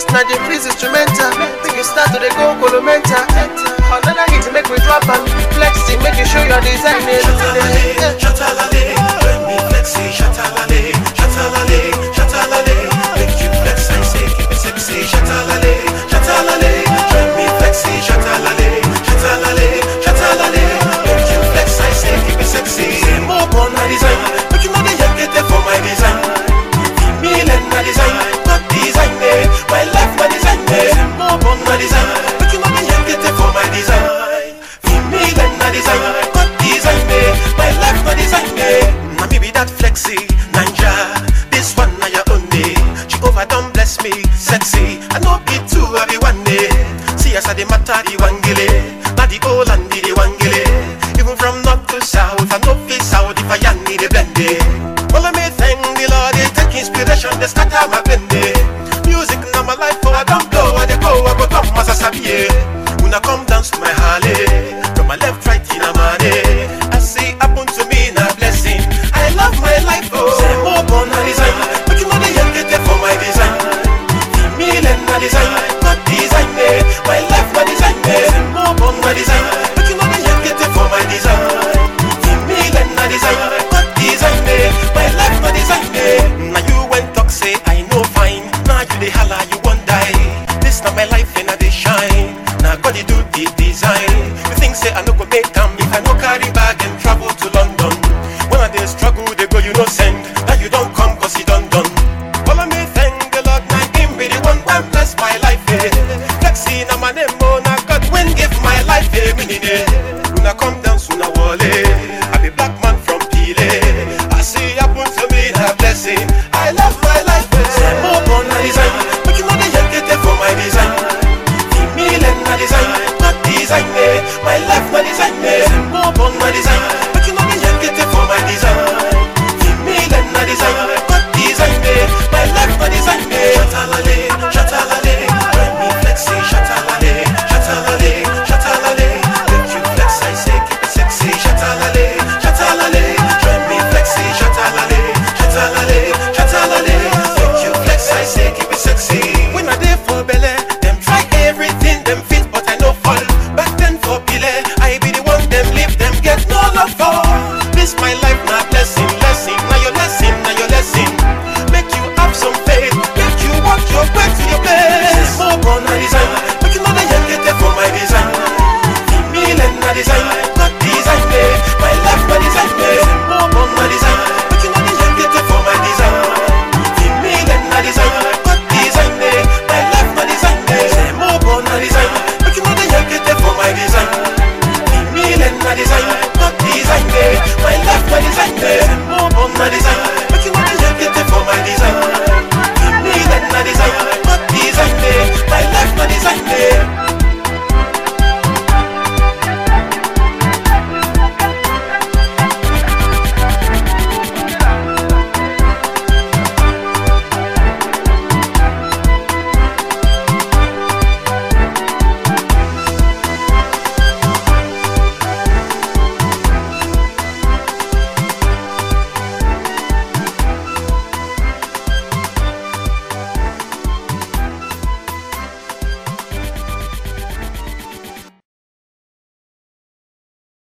This na the freeze instrumental. Make you start to the go colomenta. Another hit make we drop and flexing. Make you show your design. eh, eh. Design, not eh, my life my design, me be that Flexy, ninja. This one now your own day. Jehovah bless me, sexy. I know be two, I be one. See us at the matter, the wangele. Now the old and the the wangele. Even from north to south, I know fi south if I am need a blend. Well, I may thank the Lord, they inspiration, they out my blend. Music now my life, oh I don't blow, I dey go, I go come as a sabiye. When I come dance to my Harley, do the design. You say I no go make am if I no carry bag and travel to London. When I dey struggle, they go you no send. Now you don't come cause you done done. Follow me, thank the Lord, now him be the one that bless my life. Eh. Flexy na my name, oh, now God when give my life a minute. Eh. I come down soon, I wale. I be black man from Pile. I see happen to me, na blessing. my blessing, blessing. left, right, left, right is. Move on, right design? Make you wanna left, get the